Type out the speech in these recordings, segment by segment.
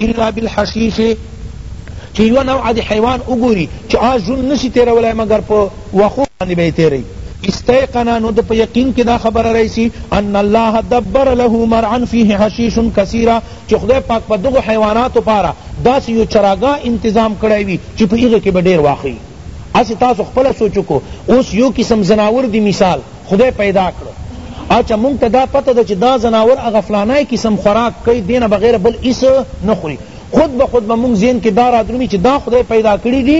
الا بالحشیش چی یو نوع دی حیوان وګوری چی آ ژوند نشی تیرولای مګر په وښو باندی به یې تیری استیقن نو ده په یقین کی دا خبره رئیسی ان الله دبر له مرعا فیه حشیش کثیرا چی خدای پاک په دغو حیواناتو پاره داسی یو چراګاه انتظام کړی وی چی په هغه کی به ډیر واښه وی هسی تاسو خپله سوچ وکړو اوس یو قسم ځناور دی مثال خدای پیدا کړ اچه مونږ ته دا پته ده چی دا ځناور هغه فلانی قسم خوراک کئ دی نه بغیر بل هیڅ نه خوری خود به خود به مونږ ذهن کی دا رادرومی چی دا خدای پیدا کړی دی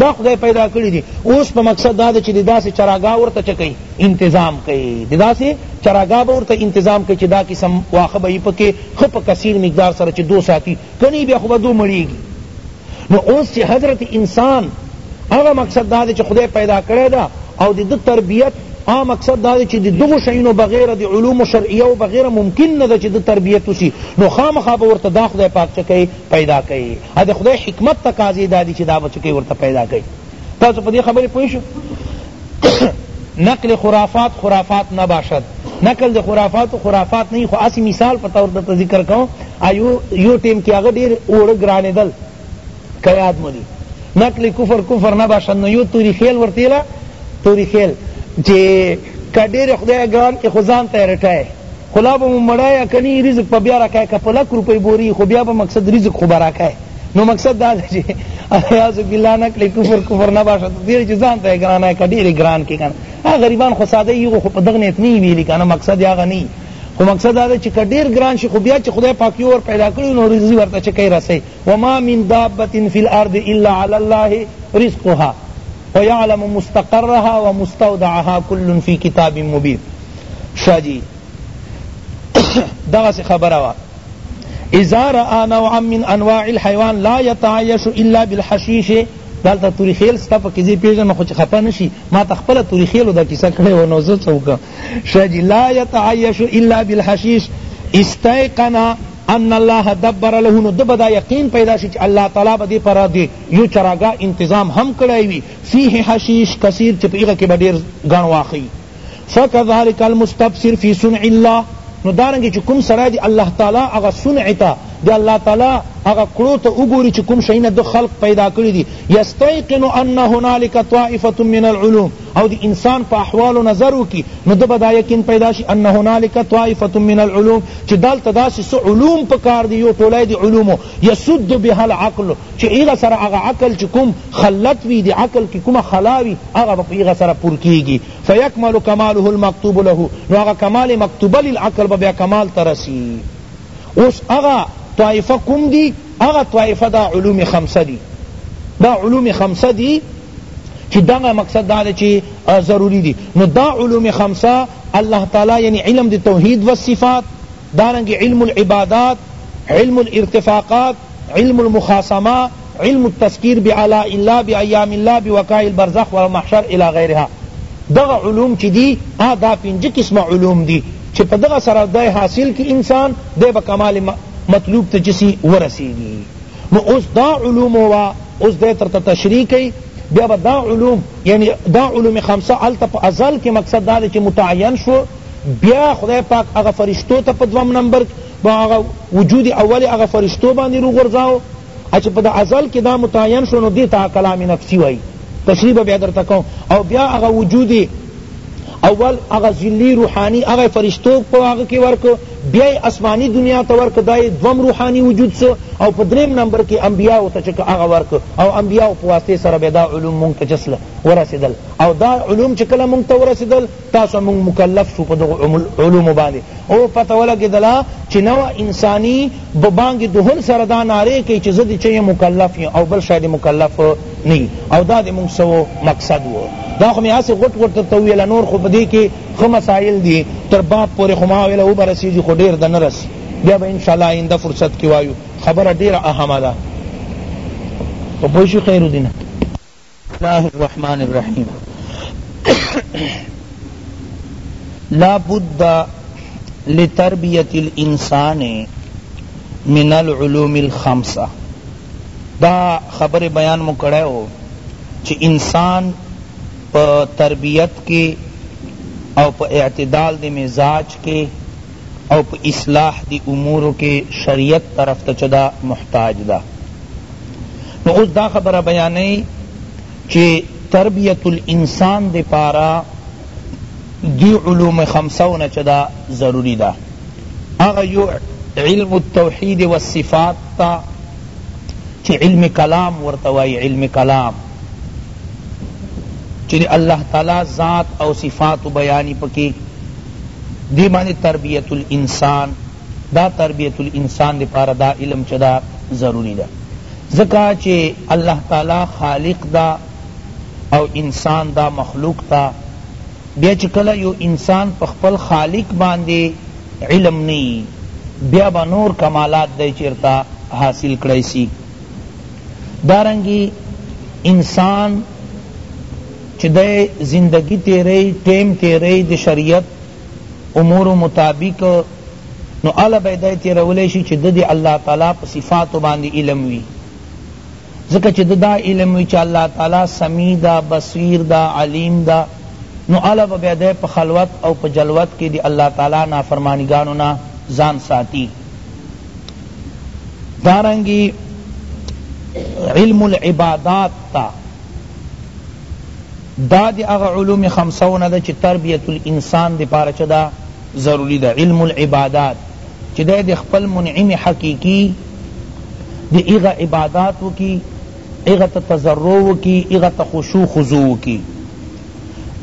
دا خدای پیدا کړی دی اوس په مقصد دا ده چی د داسی چراګاه ورته چه کئ انتظام کئ د داسی چراګاه به ورته انتظام کئ چی دا قسم واښه به یی پکی ښه په کثیر مقدار سره چه دو ساتی کنی بیا خو به دو مړیږی. نو اوس چی حضرت انسان هغه مقصد دا دی چی خدای پیدا کړی دا او د ده تربیت هغه مقصد دا دی چی د دغو شیونو بغیر د علوم شرعیه و بغیر ممکن نه ده چی د تربیت وسی نو خامخا به ورته دا خدای پاک چه کئی پیدا کئی ا د خدای حکمت تقاضی دا دی چی دا به چه کئی ورته پیدا کئی تاسو په دې خبرې پوه شو نقل خرافات خرافات نباشد نقل د خرافاتو خرافات نه خو اسی مثال په طور درته ذکر کوم ایو یو ټیم کې هغه ډیر اوړه ګرانیدل که یاد مو دی نقل کفر کفر نباشد نو یو توری خیل ورتیلا توری خیل چې کډیر خدای ګران کې خزان ته رټای خو لا به مو مړه یا کنی رزق په بیا راکای که په لک روپی بوری خو بیا به مقصد رزق خو به راکای نو مقصد دا ده چی الیاذ بالله نکړی کفر کفر نه باشه ته ډیر چی ځان ته ګرانای که ډیر ګران کی کنه هغه غریبان خو ساده یی خو په دغه نیت نه ویلی کنه مقصد هغه نه خو مقصد دا چې کډیر ګران شي خو بیا چې خدای پاک یو ور پیدا کړی نو رزق ورته چې کوي رسي وما من دابه فی الارض الا علی الله رزقها ويعلم مستقرها ومستودعها كل في كتاب مبين شاه جی دغه سی خبره وا اذا را نوعا من انواع الحيوان لا يتعايش الا بالحشيش دالته توری خیل ستا په کیزی پیژنه خو چې خپه نشي ما ته خپل توری خیلو دا کیسه کړې و نو زه څوک شاجی لا يتعايش الا بالحشيش استيقنا ان الله دبر له نو دبه دا یقین پیدا شي چې الله تعالی به دې پر دې یو چراګاه انتظام هم کړی وي فيه حشیش کثیر چې په هغه کې به ډېر ګڼ واخی فکذلک المستبصر فی صنع الله نو دارنګه چی کوم سړی دی الله تعالی هغه صنع ته دی الله تعالی هغه کړو ته وګوری چی کوم شیونه ده خلق پیدا کړی دی یستیقن ان هنالک طائفه من العلوم او دی انسان په احوالو نظر وکی نو ده به دا یقین پیدا شی ان هنالک طائفه من العلوم چی دلته داسی څه علوم پکار دی یو ټولی دی علومو یسد بها العقل چی هغه سره هغه عقل چی کوم خلت وی دی عقل کی کومه خلا وی هغه به په هغه سره پور کیږی فیکمل کماله المکتوب له نو هغه کمال مکتوبه للعقل به بیا کمال ته رسی اوس هغه طایفه کوم دی هغه طایفه دا علوم خمسه دی دا علوم خمسه دی چی دغه مقصد دا دی چی ضروری دی نو دا علوم خمسه الله تعالی یعنی علم دی توحید والصفات دارنګه علم العبادات، علم الارتفاقات، علم المخاصمة، علم التذکیر بآلاء الله، بأیام الله، بوقاع البرزخ والمحشر الی غیرها دغه علوم چی دی آ دا پنځه قسمه علوم دی چی په دغه سره دی حاصل کی انسان دی به کمال مطلوب ته چه سی ورسیږی نو اوس دا علوم وا اوس دی درته تشریح کئی بیا به دا علوم یعنی دا علوم خمسه هلته په ازل کی مقصد دا دی چی متعین شو بیا خدای پاک هغه فرشتو ته په دوهم نمبر په هغه وجود اول هغه فرشتو باندې روغورځاو چې په د ازل کې دا متعین شو نو دې ته کلام نفسی وایی تشریح به بیا درته کوم او بیا هغه وجود اول هغه ذلی روحانی هغه فرشتو په هغه کې ورک بیا اسمانی دنیا ته ورک دای دوم روحانی وجود سو او په دریم نمبر کې انبیاء ته چک هغه ورک او انبیاء په واسطه سره به دا علوم مونږ ته چسله ورسیدل او دا علوم چې کله مونږ ته ورسیدل تاسو موږ مکلف شو په دغو علومو باندې او پته ولګېدله چې نوع انساني به بانګې دهل سره دا نارې کوي چې زه د چه یم مکلف یم او بل شی د مکلف نه او دا د موږ سو مقصد و دا خو مې هسې غټ غټ درته وویله نور خو په دې کې ښه مسایل دي تر باب پورې خو ما ویله وبه رسېږي خو ډېر د نه رسي بیا به انشاءالله آینده فرصت کې وایو خبره ډېره اهمه ده په پوه شي خیر الدین الله الرحمن الرحیم لا بد لتربیت الانسان من العلوم الخمسه دا خبر بیان مو کړی و چې انسان په تربیت کې او په اعتدال د مزاج کې او په اصلاح دی امورو کی شریعت طرف ته چه ده محتاج ده نو اوس دا خبره بیانوی چه تربیت الانسان دی پاره دی علوم خمسو نه چه ده ضروری ده هغه یو علم التوحید والصفات ده چه علم کلام ورته وایی علم کلام چه دی الله تعالی ذات او صفات بیانی پکی دی باندې تربیت الانسان دا تربیت الانسان دی پاره دا علم چه دا ضروری ده ځکه چه الله تعالی خالق ده او انسان دا مخلوق ده بیا چه کله یو انسان په خپل خالق باندې علم نه یی بیا به نور کمالات دی چیرته حاصل کړای سی دارنګی انسان چی دی زندگی تیری ټیم تیری د شریعت امورو مطابق نو هله به دی تیرولی شی چی ده د الله تعالی په صفاتو باندی علم وی ځکه چی ده دا علم وی چی الله تعالی سمیع ده بصیر ده علیم ده نو هله به بیا دی په خلوت او په جلوت کی د الله تعالی نافرمانیګانو نه ځان ساتی دارنګي علم العبادات تا دا دی اغا علوم خمسونا دا چی تربیت الانسان دی پارا چا دا ضروری دا علم العبادات چی دا دی خپل منعم حقیقی دی اغا عباداتو کی اغا تا تضرعو کی اغا تا خشوع خضوع کی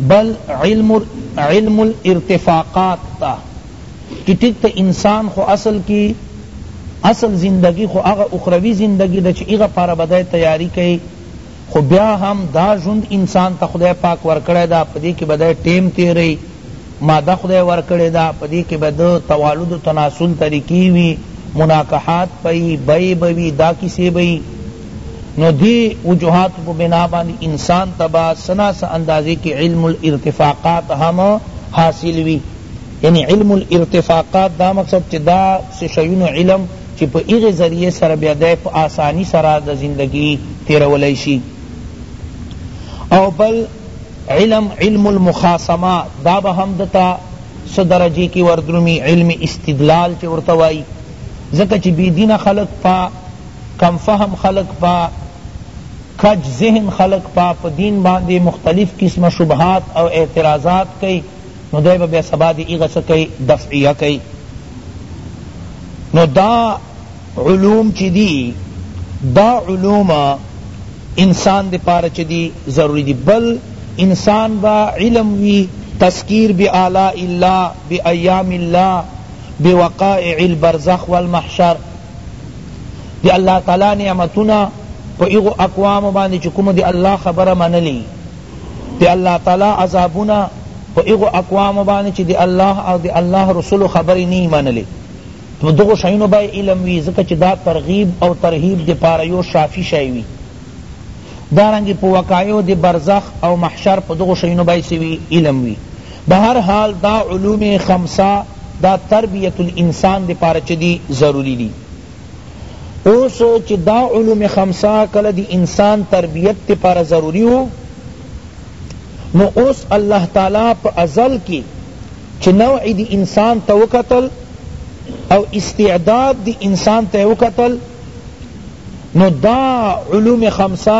بل علم, علم الارتفاقات تا چی ټیک ته انسان خو اصل کی اصل زندگی خو هغه اخروی زندگی ده چی هغه پاره به دی تیاری کئی خو بیا هم دا ژوند انسان ته خدای پاک ورکړی ده په دی کی به دی ټیم تیری ماده خدای ورکړی ده په دی کی به ده توالد و تناسل طریقی وی مناکحات به یی بیع به وی دا کیسې به یی نو دی وجوهاتو په بنا باندی انسان ته به څه نا څه اندازې کی علم الارتفاقات هم حاصل وی یعنی علم الارتفاقات دا مقصد چی دا سی شیونو علم چی په هغی ذریعه سره بیا دی په آسانی سره د زندګی تیرولای شی او بل علم علم المخاصمه دا به هم ده ته څه درجی کی وردرومی علم استدلال چی ورته وایی ځکه چی بی دینه خلق په کم فهم خلق په کج ذهن خلق په په دین باندی مختلف قسمه شبهات او اعتراضات کئی نو دی به بیا سبا دی ایغه څه کوي دفعیه کوي نو دا علوم چی دی دا علوم انسان دی پاره چی دی ضروری دی بل انسان با علم وی تذکیر بی آلاء اللہ بی ایام اللہ بی وقائع البرزخ والمحشر دی اللہ تعالی نعمتنا پا ایغو اقوام باندی چکم دی اللہ خبر منلی دی الله تعالی عذابونه په هغو اقوامو باندې چې د الله او د الله رسولو خبرې نه یې منلې په دغو شیانو به یې علم وي ځکه چې دا ترغیب او ترهیب دپاره یو شافي شی وي دارنګې په وقایعو د برزخ او محشر په دغو شیانو به یې علم وي بهر حال دا علوم خمسه دا تربیت الانسان دپاره چې دي ضروري دي اوس چی دا علوم خمسه کله دی انسان تربیت تی پاره ضروری وو نو اوس الله تعالی په ازل کی چی نوع دی انسان ته وکتل او استعداد دی انسان ته وکتل نو دا علوم خمسه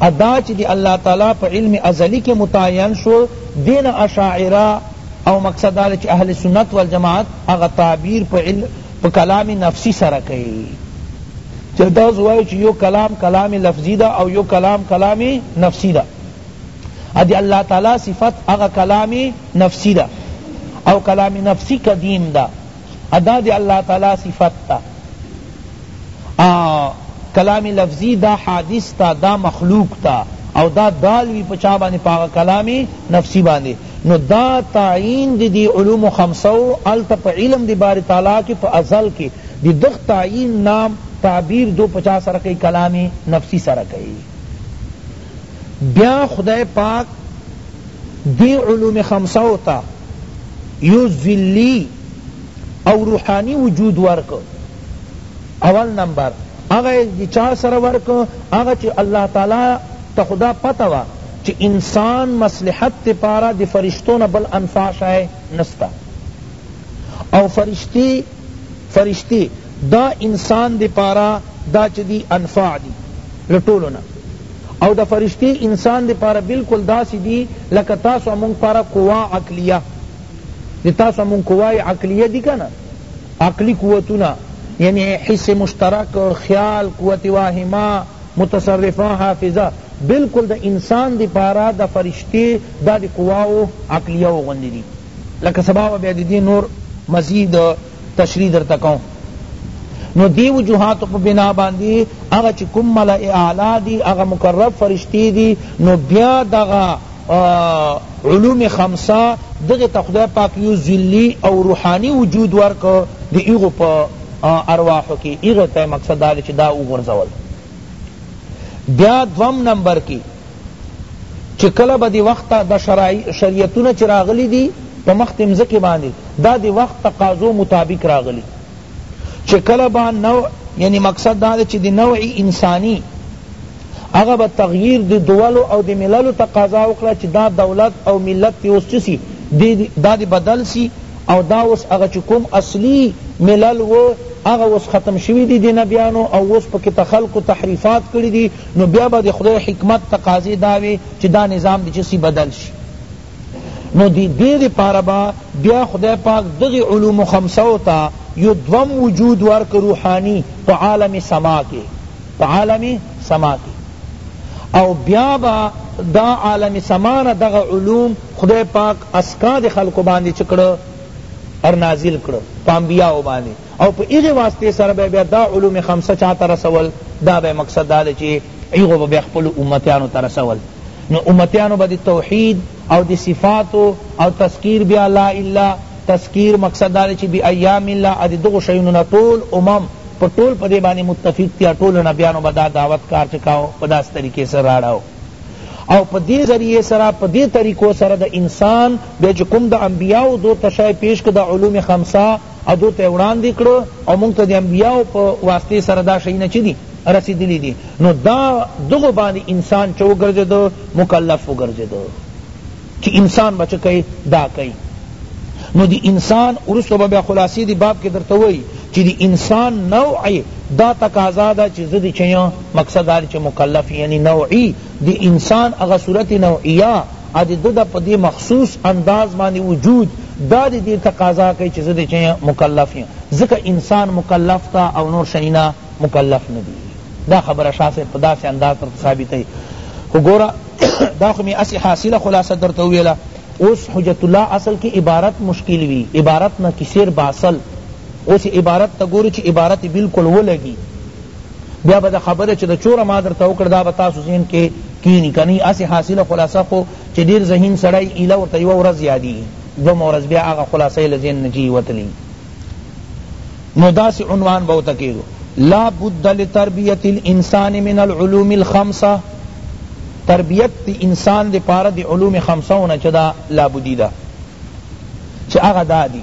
ا دا چی دی الله تعالی په علم ازلی کی متعین شو دی نه اشاعره او مقصد دا دی چی اهل سنت والجماعت هغه تعبیر په کلام نفسی سره کئی چی تاسو وایی چی یو کلام کلام لفظی دا او یو کلام کلام نفسی دا ا دی الله تعالی صفت هغه کلام نفسی دا او کلام نفسی قدیم دا ادا دی الله تعالی صفت تا ا کلام لفظی دا حادث تا دا مخلوق تا او دا دال وی پچا باندې پاغه کلام نفسی باندې نو دا تعین دی دی علوم خمسو الت په علم دی بار تعالی کی په ازل کی دی دغ تعین نام تعبیر دو پچا سره کئی کلام نفسی سره کئی بیا خدای پاک دی علوم خمسه و ته یو ذلی او روحانی وجود ورکړ، اول نمبر هغه یې د چا سره ورکړ هغه چه الله تعالی ته خو دا پته وه چه انسان مصلحت د پاره د فرشتو نه بل انفع شی نسته او فرشتی فرشتی دا انسان دی پارا دا چه دی انفع دی له ټولو نه او دا فرشتی انسان دی پارا بلکل داسی دی لکه تاسو او مونږ پارا قوا عقلیه دی تاسو او مونږ قوا عقلیه دی کنه عقلی قوتونه یعنی حس مشترک خیال قوت واهمه متصرفه حافظه بلکل دا انسان دی پارا دا فرشتی دا دی قوا عقلیه غوندی دی لکه سبا به بیا د دې نور مزید تشریح درته کوم نو دی وجوهاتو په بنا باندی هغه چې کوم ملأ اعلی دی هغه مقرب فرشتي دی نو بیا دغه علوم خمسه دغه ته خدای پاک یو ذلی او روحانی وجود ورک دی ایغو په ارواحو کی ایغه ته مقصد دا چې دا وګرځول بیا دوم نمبر کی چی کله به دی وخت ته دا شرعیتونه چی راغلی دی په مخ دی مځکی باندی دا دی وخت تقاضو مطابق راغلی چی کله به نوع یعنی مقصد دا دی چی دی نوع انسانی هغه به تغییر دی دولو او دی مللو تقاضا وکړه چی دا دولت او ملت تی اوس چی سی دا دی بدل سی او دا اوس هغه چی کوم اصلی ملل و هغه اوس ختم شوی دی دی نبیانو او اوس پکی ته خلقو تحریفات کړی دی نو بیا به د خدای حکمت تقاضی دا وی چی دا نظام دی چسی بدل شی نو دی دی دی پاره با بیا خدای پاک دغی علوم خمسو تا یو دوم وجود ورک روحانی پا عالم سما کی پا عالم سما کی او بیا با دا عالم سما نا دغه علوم خدای پاک اسکا دی خلق باندی چکړه ارنازل کړه پا انبیاء باندی او په هغی واسطی سره به بیا دا علوم خمسه چاته رسول دا به مقصد دا دی چی هغو به بیا خپلو امتیانو ته رسول نو امتیانو به د توحید او د صفاتو او تذکیر بیا لا اله تذکیر مقصد دا دی چی بی ایام الله ادی دغو شیونو نه ټول امم په ټول په دی باندی متفق دی او ټولو نبیانو به دا دعوت کار چه کاو په داسی طریقی سره راړاو او په دی ذریعه سره په دی طریقو سره د انسان بیا چه کوم د انبیاء دور ته شی پیش که د علوم خمسه او دوی ته وړاندې کړو او مونږ ته د انبیاو په واسطې سره دا شیونه چه دي رسیدلی دي نو دا دغو باندې انسان چه وګرځیدو مکلف وګرځیدو چه انسان به چه کئی دا کئی نو دی انسان ورستو به بیا خلاصی دی باب کی درته وای چې دی انسان نوع دا تقاضا ده چې زدی چیا مقصد دا چې مکلف یعنی نوعی د انسان هغه صورت نوعیه او د ده په دې مخصوص انداز باندې وجود دا د دې تقاضا کوي چې زه د چه مکلف یم ځکه انسان مکلف ته او نور شیونه مکلف نه دي دا خبره شاه صاحب په داسې انداز درته ثابتوي خو ګوره دا خو مې هسې حاصله خلاصه درته وویله اوس حجت الله اصل کې عبارت مشکل وي عبارت نه کثیر باصل اوس عبارت ته ګورو چې عبارت بالکل ولګي بیا به دا خبره چه د چوره ما درته وکړه دا به تاسو ذهن کی کینی کنی هسی حاصله خلاصه خو چه ډیر ذهین سړی ایله ورته یوه ورځ یادیږی دوهمه ورځ بیا هغه خلاصه یې له ذهن نه چی وتلی وی نو داسی عنوان به ورته کیږو لا بد لتربیت الانسان من العلوم الخمسه تربیت دی انسان دی پاره دی علوم خمسه ونه چه دا لابدی دا چه اغا دا دی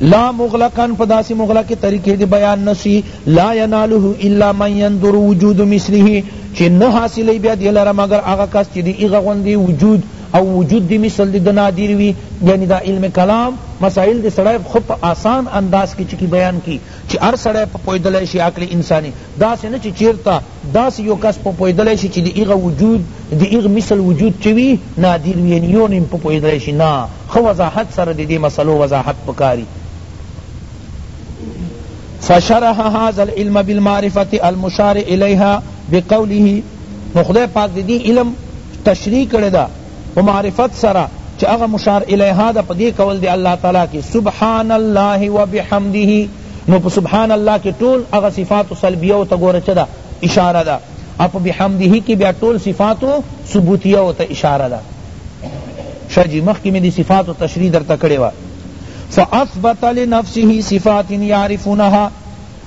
لا مغلقا په داسی مغلق طریقې دی بیان نسی لا یناله الا من ينظر وجود مثله چې نه حاصلی بیا دی لره مگر هغه کس چې دی هغه غوندی وجود او وجود دی مثل دی نادر وی یعنی دا علم کلام مسائل دی سړی خو په آسان انداز کې چکی بیان کی چې هر سړی په پوهیدلای شی عقل انسانی داسی نه چې چیرته داسې یو کس په پوهیدلای شي چې د هغه وجود د هغه مثل وجود چې وي نادر وي یعنی یو نه هم په پوهیدلای شي نه ښه وضاحت سره د دې مسلو وضاحت پکاري فشرح هذا العلم بالمعرفة المشار الیها بقوله نو خدای پاک د دې علم تشریح کړی ده په معرفت سره چې هغه مشار الیها ده په دې قول دی الله تعالی کې سبحان الله وبحمده نو په سبحان الله کې ټول هغه صفات سلبیه او ته ګوره چه ده اشاره ده او په بحمده کې بیا ټول صفات ثبوتیه او ته اشاره ده شجی مخ کې مې دي صفات او تشریح درته کړې و فاثبت لنفسه صفات يعرفونها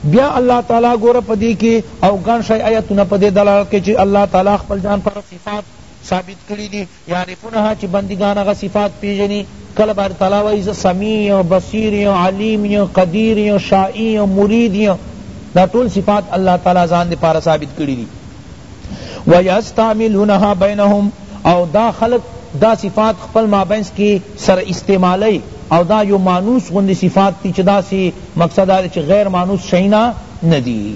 بیا الله تعالی ګوره پدې کې او ګڼ شی آیتونه پدې دلالت کوي چې الله تعالی خپل ځان پر صفات ثابت کړی دی یعرفونها چی بندگان هغه صفات پیژنی کله به الله تعالی وایی زه سمیع یم بصیر یم علیم یم قدیر یم شائی یم مرید یم دا ټول صفات الله تعالی ځان دی پاره ثابت کړی دی ویستعملونها بینهم او دا خلق دا صفات خپل مابینس کی سره استعمالی او دا یو مانوس غوندی صفات دی چی داسی مقصد دا دی چی غیر مانوس شئی نه ندی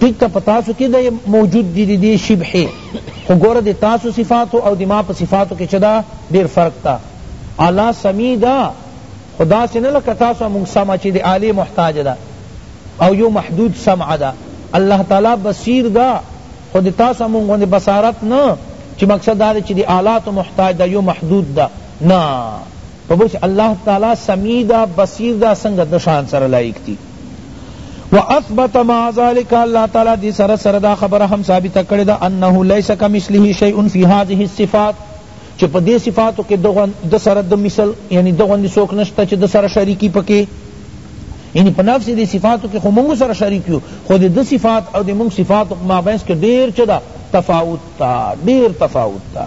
ٹھیک تا په تاسو کې د موجود دي دي شبح خو ګوره د تاسو صفاتو او د ما په صفاتو کې چدا ډیر فرق تا اعلی سمی دا خدا سے نه لکه تاسو موږ سمع چې د اعلی محتاج ده او یو محدود سمع ده الله تعالی بصیر دا خو د تاسو موږ غوندې بصارت نه چې مقصد دا چې د آلات محتاج ده یو محدود ده نه په بوش الله تعالی سمیع ده بصیر ده څنګه د شان سره لایق دي واثبت مع ذلك الله تعالی دی سره سره دا خبره هم ثابت کړی دا انه ليس كمثله شيء في هذه الصفات چې په دې صفاتو کې دغه د سره د مثل یعنی دغه د سوک نشته چې د سره شریکی پکې یعنی په نفس دې صفاتو کې خو موږ سره شریک یو خو د صفات او د موږ صفات ما بینس کې ډیر چدا تفاوت تا ډیر تفاوت تا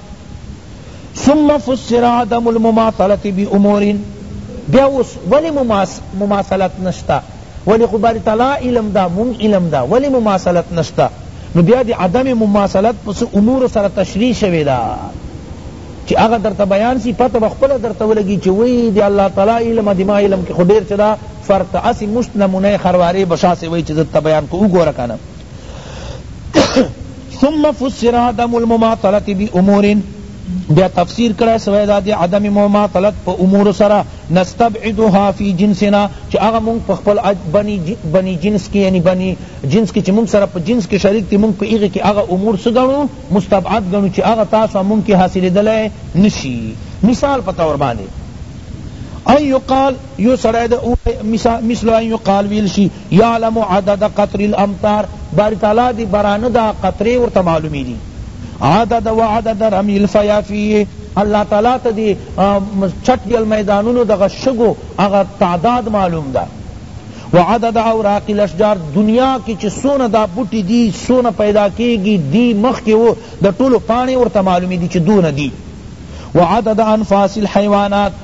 ثم فسر عدم المماثلة بامور بیا اوس ولی مماثلت نشته ولی خو باری تعالی علم دا مونږ علم دا ولی مماثلت نشته نو بیا دی عدم مماثلت پس امور سره تشریح شوی دا چی هغه درته بیان سی پته بخپل درته ولګی چی وی دی الله تعالی علم دی ما علم کی خو ډیر چدا فرق اسی مشت نمونه خرواری بشاسه وی چی زت بیان کو وګوره کنه ثم فسر عدم المماطلة بأمور بیا تفسیر کړی سوی دا دی عدم مماطلت په امور سره نستبعدها فی جنسنا چی هغه مونږ په خپل بنی جنس کی یعنی بنی جنس کی چی مونږ سره په جنس کی شریک دی مونږ په هغی کی هغه امور څه ګڼو مستبعد ګڼو چی هغه تاسو ته مونږ کی حاصلیدلای نشی مثال په طور باندی ان یقال یو سړی د مثل ان یقال ویل شي یعلم عدد قطر الامطار باری تعالی دی باران دا قطرې ورته معلومی دي عدد و عدد رمی الفیافیه الله تعالی ته دی چټ دی المیدانونو دغه شګو هغه تعداد معلوم ده وعدد اوراق الاشجار دنیا کی چی سونه دا بوټی دی سونه پیدا کیږي دی مخ کې وو د ټولو پانی ورته معلومی دی چی دونه دی وعدد انفاس الحیوانات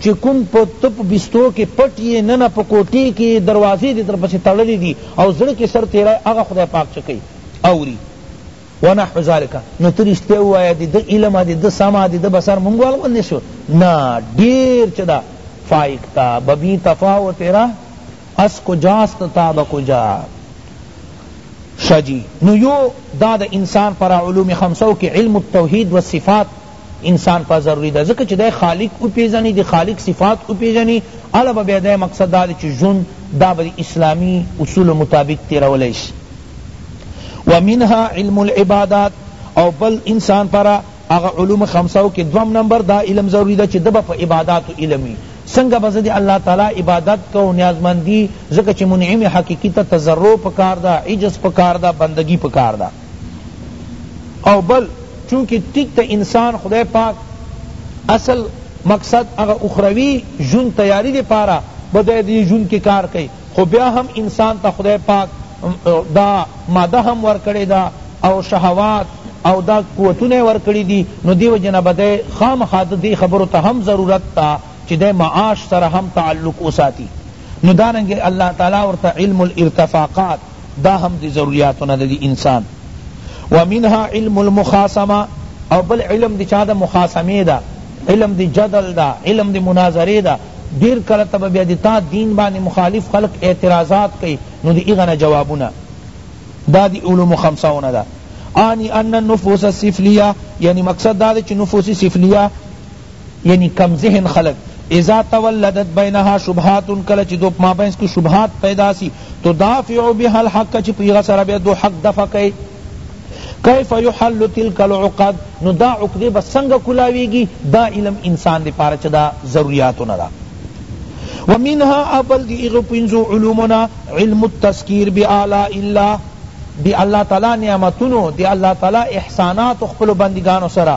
چی کوم په ته په بسترو کی پټ یی نه نه په کوټی کی یی دروازی دی درپسی تړلی دی او زړه کی سر تیری هغه خدای پاک چه کئی اوری ونحو ذلک نو ته رشتیا ووایه د ده علم د ده سمع د ده بصر مونږ وال غوندی شو نه ډیر چه دا فائق تا ببی تفا و تیرا اس کجاست تا بکجا شجی نو یو دا د انسان پر علوم خمسو کی علم التوحید والصفات انسان په ضروری ده ځکه چی دی خالق وپیژنی دی خالق صفات وپیژنی اله به بیا دی مقصد دا دی چی ژوند دا به اسلامی اصولو مطابق تیرولی شی ومنها علم العبادات او بل انسان پرا هغه علوم خمسو کی دوم نمبر دا علم ضروری ده چی دبا په عباداتو علم وی سنگا بز دی اللہ تعالی عبادت کو نیازمندی ذکر چی منعم حقیقی تا تضرع پکار دا عجز پکار دا بندگی پکار دا او بل چونکه ټیک ته انسان خدای پاک اصل مقصد هغه اخروی ژوند تیاری دی پاره به دی دی ژوند کی کار کئی خو بیا هم انسان ته خدای پاک دا ماده هم ورکړی ده او شهوات او دا قوتونه ورکړی دی نو دی وجه نه به دی خامخا دی خبرو ته هم ضرورت تا چی دی معاش سره هم تعلق وساتی نو دارنګ الله تعالی ورته علم الارتفاقات دا هم دی ضروریاتو نه دی انسان ومنها علم المخاصمه او بل علم دی چا دا مخاصمه دا علم دی جدل دا علم دی مناظره دا دیر کله تب بیا دی تا دین باندې مخالف خلق اعتراضات کئی نو دی اغنا جوابونا دا دی علوم خمسه نه دا آنی ان النفوس السفلیه یعنی مقصد دا دی چی نفوس سفلیه یعنی کم ذهن خلق اذا تولدت بینها شبهات کله چې دو مابینس کې شبهات پیدا سی تو دافع بها الحق چې پیغه سره به دو حق دفع کوي کیف یحل تلک العقد نو دا عقدی بس سنگ کلاویگی دا علم انسان دی پارا چدا ضروریاتو ندا ومنها ابل دی اغو پنزو علومنا علم التذکیر بی آلاء اللہ دی اللہ تعالی نعمتونو دی اللہ تعالی احسانات خپل بندگانو سرا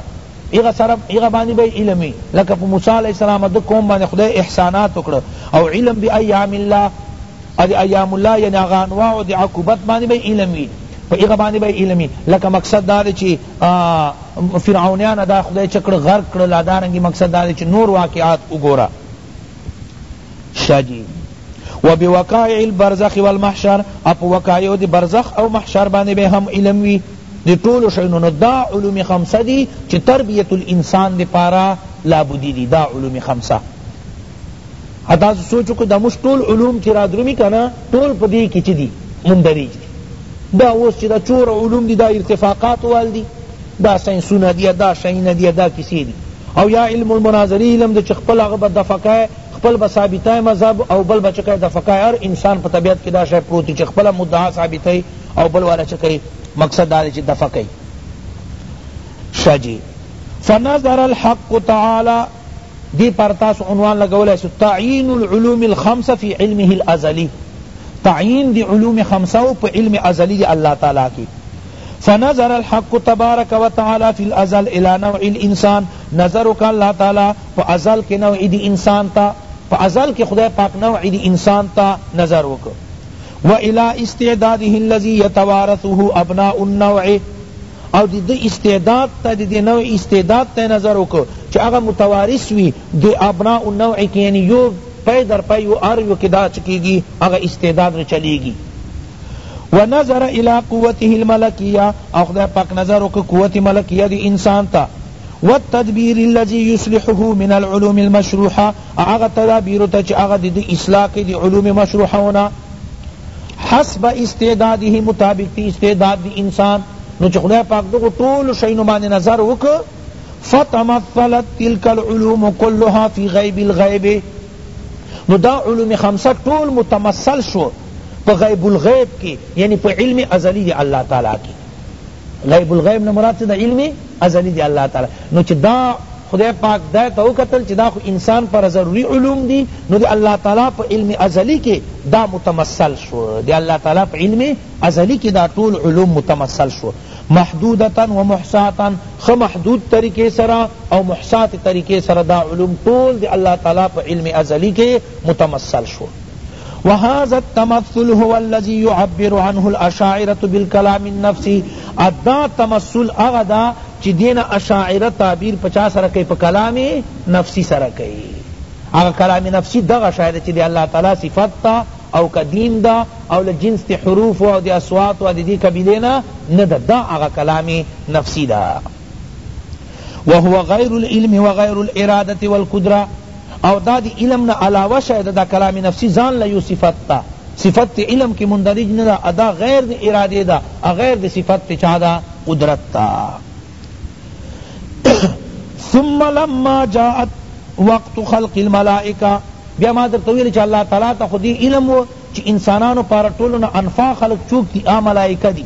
هغه سره هغه باندې به علم وي لکه په موسی علیه السلام د قوم باندې خدای احسانات وکړه او علم بایام الله او د ایام الله یعنی هغه انواع د عقوبت باندې به علم وي په هغه باندې به علم وي لکه مقصد دا دی چې فرعونیان دا خدای چه کړ غرق کړل دارنګې مقصد دا دی چې نور واقعات وګوره شاجی و بوقائع البرزخ والمحشر اپ وقائع دی برزخ او محشر باندې به هم علم وی دی ټولو شیونو نو دا علوم خمسه دی چی تربیت الانسان دی پارا لابدی دی دا علوم خمسه حتا سوچو که دا مش ټول علوم چی را درومی کنا ټول پدی کی چی دی مندریج دی دا اوس چی دا چور علوم دی دا ارتفاقات وال دی دا سائنسونه دی دا شیونه دی دا کسی دی او یا علم المناظری علم دی چی خپل هغه به دفع کای خپل به ثابتای مذهب او بل بچکای دفع کای هر انسان په طبیعت کی دا شی پروت چی خپل مدعا ثابتای او بل والا چه کئی مقصد دا چه دفع کئی شا جی فنظر الحق تعالی دی پر تاسو عنوان لگولی سو تعین العلوم الخمسه فی علمه الازلی تعین دی علوم خمسه په علم ازلی دی الله تعالی کی فنظر الحق تبارک و تعالی فی الازل الى نوع الانسان نظر کا اللہ تعالی پا ازل کے نوع دی انسان تا پا ازل کے خدای پاک نوع دی انسان تا نظر وکو و الی استعداده الذی یتوارثه ابناء النوع او دی دی استعداد تا دی دی نوع استعداد تا نظر وکړو چی هغه متوارث وی دی ابناء النوع کی یعنی یو پی در پی یو هر یو کی دا چه کیږی هغه استعداد را چلیږی ونظر الی قوته الملکیه او خدای پاک نظر وکړو قوت ملکیه دی انسان تا والتدبیر الذی یصلحه من العلوم المشروحه هغه تدابیرو ته چه هغه د دوی اصلاح کئ د علوم مشروحو نه حسب استعداده مطابق د استعداد د انسان نو چه خدای پاک دغو ټولو شیونو باندې نظر وکړ فتمثلت تلک العلوم کلها فی غیب الغیب نو دا علوم خمسه ټول متمثل شو په غیب الغیب کی یعنی په علم ازلی دی الله تعالی کی غیب الغیب نه مراد څه ده علم ازلی دی الله تعالی نو چې دا خدای پاک دا ته وکتل چې دا خو انسان پر ضروری علوم دی نو دی الله تعالی په علم ازلی کې دا متمثل شو دی الله تعالی په علم ازلی کې دا ټول علوم متمثل شو محدودتا و محصاتا خ محدود طریقے سرا او محصات طریقے سرا دا علوم طول دی اللہ تعالی پا علم ازلی کے متمثل شو وهذا التمثل هو الذي يعبر عنه الاشاعرة بالکلام النفسی ادا تمثل هغه دا چی دین اشاعره تعبیر په چا سره کئی په کلام نفسی سره کئی هغه کلام نفسی دغه شای ده چی د الله تعالی صفت ده او قدیم ده او له جنس د حروف او د اصوات او ددی قبیلی نه نه ده دا هغه کلام نفسی ده وهو غیر العلم وغیر الارادة والقدرة او دا دی علم نه علاوه شی ده دا کلام نفسی ځان له یو صفت ده صفت تی علم کی مندرج نه ده ادا غیر دی ارادی ده او غیر دی صفت تی چا ده قدرت ده ثم لما جاءت وقت خلق الملائکه بیا ما درته ویل چې الله تعالی ته خو دی علم و چی انسانانو پاره ټولو نه انفع خلق څوک دی هغه ملائکه دی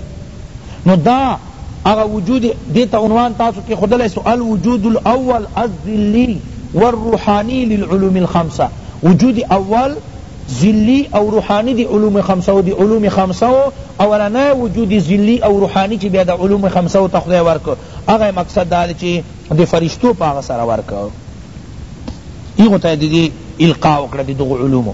نو دا هغه وجود دی ته عنوان تاسو کیښودلای سو الوجود الاول الذلی والروحانی للعلوم الخمسة وجود اول ذلی او روحانی دی علوم خمسة دی علوم خمسة اولنی وجود ذلی او روحانی چی بیا دا علوم خمسة ته خدای ورک هغه مقصد دا دی چی دی فرشتو په هغه سره ورک هغه ته دی القاء وکړه دی دغو علومو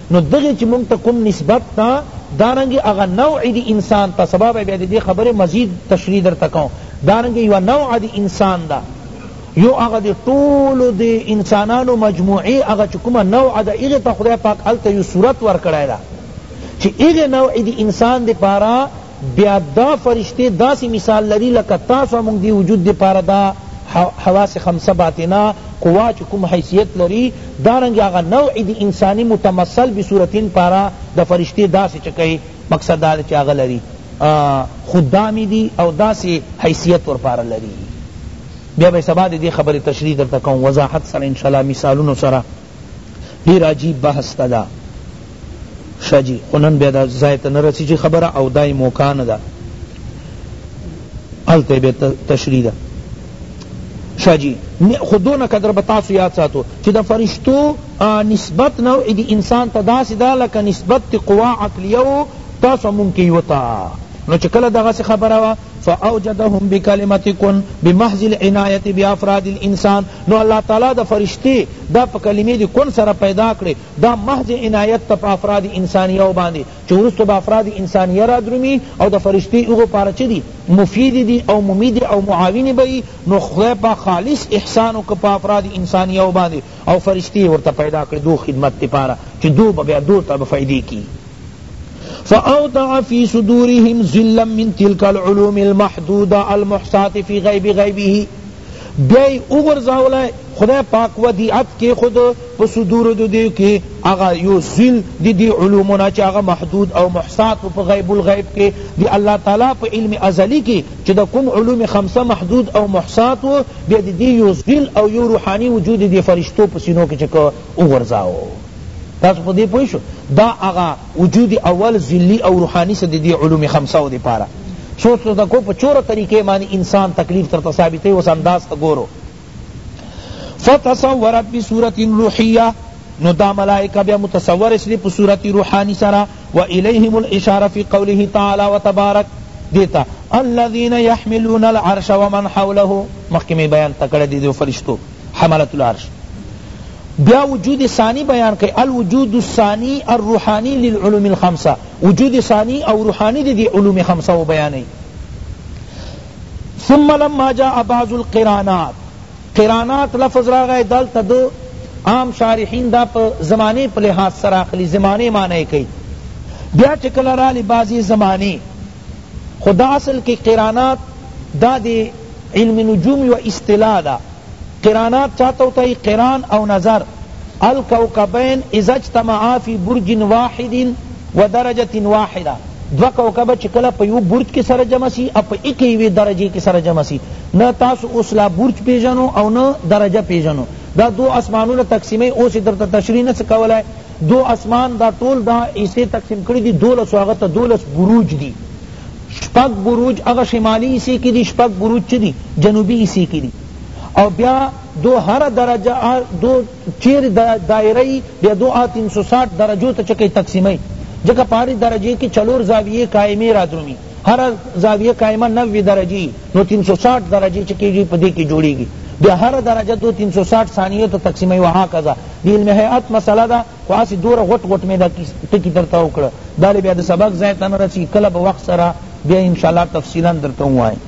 نو دغه چی مونږ ته کوم نسبت ته دارنګه هغه نوع دی انسان ته سبا به بیا دی خبری مزید تشریح درته کوم دارنګه یو نوع دی انسان ده یو هغه دی ټول دی انسانانو مجموعی هغه چی کوم نوع ده هغه ته خدای پاک هلته یو صورت ورکړی ده چی هغه نوع دی انسان دی پاره بیا دا فرشتې داسې مثال لري لکه تاسو او مونږ دې وجود دې پاره دا حواس خمسه باطنه قوا چې کوم حیثیت لري دارنګې هغه نوع دې انساني متمثل بصورتین پاره د فرشتې داسې چکه مقصد دا دې چې هغه لري خدامې دي او داسې حیثیت ورپاره لري بیا به سبا دې دې خبرې تشریح درته کوم وضاحت سره انشاءالله مثالونو سره ډیر عجیب بحث ته دا شه جی خو نن بیا دا ځای ته نه رسیږي خبره او دای موقع نه ده هلته بیا تشریح ده شه جی خو دونه قدر به تاسو یاد ساتو چې د فرشتو نسبت نوع د انسان ته داسې ده لکه نسبت د قوا عقلیه تاسو مونږ کې یوتا نو چې کله دغسې خبره وه فاوجدهم بکلمة کن بمحض العنایة بافراد الانسان نو الله تعالی دا فرشتے دا په کلمې د کن سره پیدا کړې دا محض عنایت ته په افراد انسانیو باندې چه وروسته به افراد انسانیه را درومي او دا فرشتې هغو پاره چه دي مفید دي او ممید او معاون به یی نو خدای پاک خالص احسان وکړ په افراد انسانیو باندې او فرشتی یې ورته پیدا کړې دو خدمت دپاره چې دو به بیا دو ته به فائدې کی فاودع فی صدورهم ظلا من تلک العلوم المحدوده المحصات فی غیب غیبه بیای اوغرزاولای خدای پاک ودیعت کی خود په صدور دو دیو کی اغا یو ظل دی دی علومنا چی اغا محدود او محصات په غیب الغیب کی دی اللہ تعالی په علم ازلی کی چی دا کم علوم خمسه محدود او محصات بیا د دې یو ځل او یو روحاني وجود یې د فرشتو په سینو کې چکه وغورځاوه تاسو په دې پوه شو دا هغه وجود اول ذلی او روحاني سه د دې علوم خمسه و دپاره سوچ تو تکو په چوره طریقې باندې انسان تکلیف تر ثابتې اوس انداز ته ګورو فتصورت بصورت روحیه نو دا ملائکه بیا متصور اسلی په صورت روحانی سره والیهم الاشارة فی قوله تعالی وتبارک دې ته الذین یحملون العرش ومن حوله مخکې مې بیان ته کړی دې فرشتو حملة العرش بیا وجود ثانی بیان کړي الوجود الثانی الروحانی للعلوم الخمسه وجود ثانی او روحانی دي علوم خمسه و بیانې ثم لما جاء بعض القرانات قرانات لفظ راغی دلته د عام شارحین دا په زمانې په لحاظ سره اخلی زمانې معنی کوی بیا چه کله رالی بعضی زمانې خو دا اصل کی قرانات دا د علم نجوم یوه اصطلاح ده قرانات چاته وتایی قران او نظر الکوکبین اذا اجتمعا فی برج واحد و درجة واحدة دوه کوکبه چی کله په یوه برج کی سره جمع سی او په ایکه یوی درجه کی سره جمع سی نه تاسو اوس لا برج پیژنو او نه درجه پیژنو دا دوه اسمانونه تقسیموی اوس یی درته تشریح نسی کولای دوه اسمان دا ټول دا حصی تقسیم کړی دی دولسو هغه ته دولس بروج دی شپږ بروج هغه شمالی حصی کی دی شپږ بروج چه دی جنوبی حصی کی دی او بیا دو هر درجه دو چیر دایره ای بیا دو آ تین سو ساٹھ درجو ته چکه تقسیمه ای ځکه په هری درجه کی چلور زاویه قائمه را درومی هر زاویه قائمه نوی درجی یی نو تین سو ساٹھ درجی چه کیږی په دی کی جوړیږی بیا هر درجه دو تین سو ساٹھ ثانیو ته تقسیمه ای وهکذا دی علم هیئت مسئله ده خو هسی دوره غټ غټ می دا ټکی درته وکړه دا لی بیا د سبق ځای ته نه رسی کله به وخت سره بیا ان شاءالله تفصیلا درته ووایم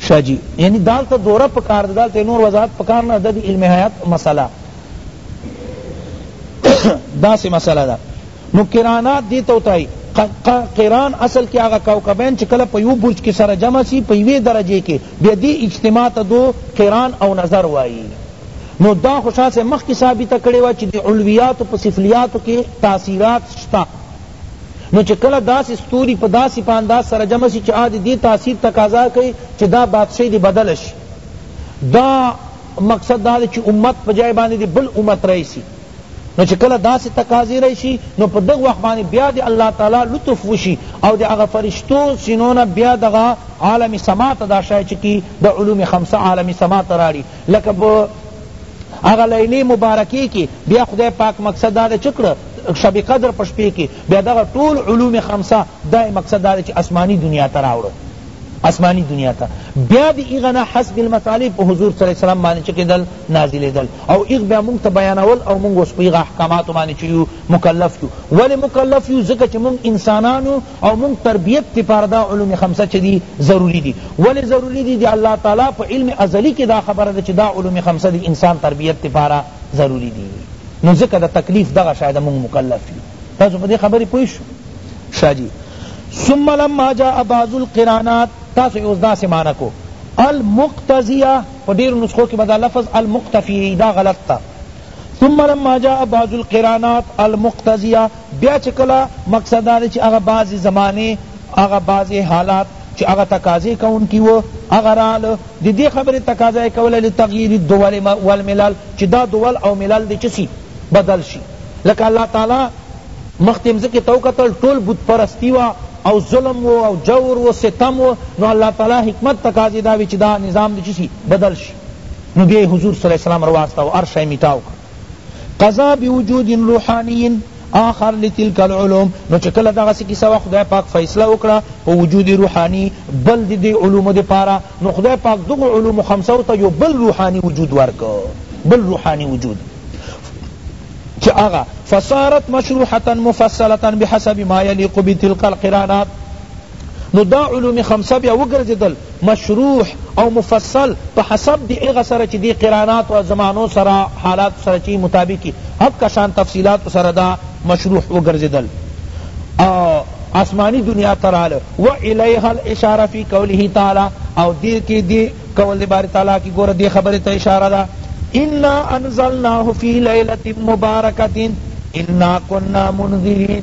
شاه جی یعنی دالته دوره پکار ده دالته نور وضاحت پکار نه ده دی علم حیات مسئله داسی مسئله ده نو قرانات دی تو تای قران اصل کی آغا کوکبین چی کلا پیو برج کی سر جمع سی پیوی درجے کی بیا دی اجتماع تا دو قران او نظر وائی نو دا خوشا سے مخ کی ثابت کڑی وا چی دی علویات و سفلیات کی تاثیرات شتا نو چه کله داسی ستوری په داسی په انداز سره جمع شی چه آد دی تاثیر تقاضا کئی چه دا بادشاہی دی بدل شی دا مقصد دا دی چه امت په جای باندی دی بل امت رئیسی نو چه کله داسی تقاضی رئیسی نو په دغ وقت باندی بیا دی اللہ تعالی لطف وشی او دی اغا فرشتو سینونا بیا دغا عالم سما تا دا شای چکی دا علوم خمسہ عالم سما تا راڑی لکه په هغه لیلی مبارکی کی بیا خدای پاک مقصد دا ده چکړه شب قدر په شپې کې بیا دغه ټول علوم خمسه دا مقصد دا چې آسمانی دنیا ته راوړو آسمانی دنیا ته بیا دی ایغنا حسب المطالب په حضور صلی الله علیه وسلم باندې چکیدل نازلیدل او ایغ بیا مونږ ته بیانول او مونږ اوس په ایغ احکامات باندې چیو مکلف یو ولی مکلف یو ځکه چې مونږ انسانانو او مونږ تربیت لپاره دا علوم خمسه چه دی ضروری دی ولی ضروری دی دی الله تعالی په علم ازلی کی دا خبر ده چه دا علوم خمسه دی انسان تربیت لپاره ضروری دی نو ذکر دا تکلیف دغه شاید مونږ مکلف یو تاسو په دی خبری پوه شو شاہ جی ثم لما جاء بعض القرانات تاسو یوز دا سمانه کو المقتضیه په ډیر نسخو کې بدا لفظ المقتفی دا غلط تا ثم لما جاء بعض القرانات المقتضیه بیا چی کله مقصد دا دی چی هغه بعضی زمانی هغه بعضی حالات چی هغه تقاضی کونکی وو هغه راعله دی دی خبری تقاضی یې کوله لتغییر الدول والملل چی دا دول او ملل دی چه سی بدل شی لکه الله تعالی مخکی مځکی ته وکتل ټول بت پرستی وه او ظلم وو او جور وو ستم وو نو الله تعالی حکمت تقاضی دا وی چی دا نظام دی چه سی بدل شی نو بیا یې حضور صلی الله علیه وسلم رواستاوه هر شی میتاو کړ. قضا بوجود روحانی آخر لتلک العلوم نو چې کله دغه سکی سوا خدای پاک فیصله وکړه په وجود روحانی بل د دې علوم د پاره نو خدای پاک دغه علوم خمسه ته یو بل روحانی وجود ورکو بل روحانی وجود چې هغه فصارت مشروحه مفصله بحسب ما یلیق بتلک القرانات نو دا علوم خمسه بیا وګرځیدل مشروح او مفصل په حسب د هغه سره چی د قراناتو او زمانو سره حالاتو سره چی مطابق وی هغه شان تفصیلاتو سره دا مشروح وګرځیدل او آسمانی دنیا ته راغله و الیه الاشارة فی قوله تعالی او دی کی دی قول دی باری تعالی کی گوره دی خبری ته اشاره ده انا انزلناه فی لیلة مبارکة انا کنا منذرین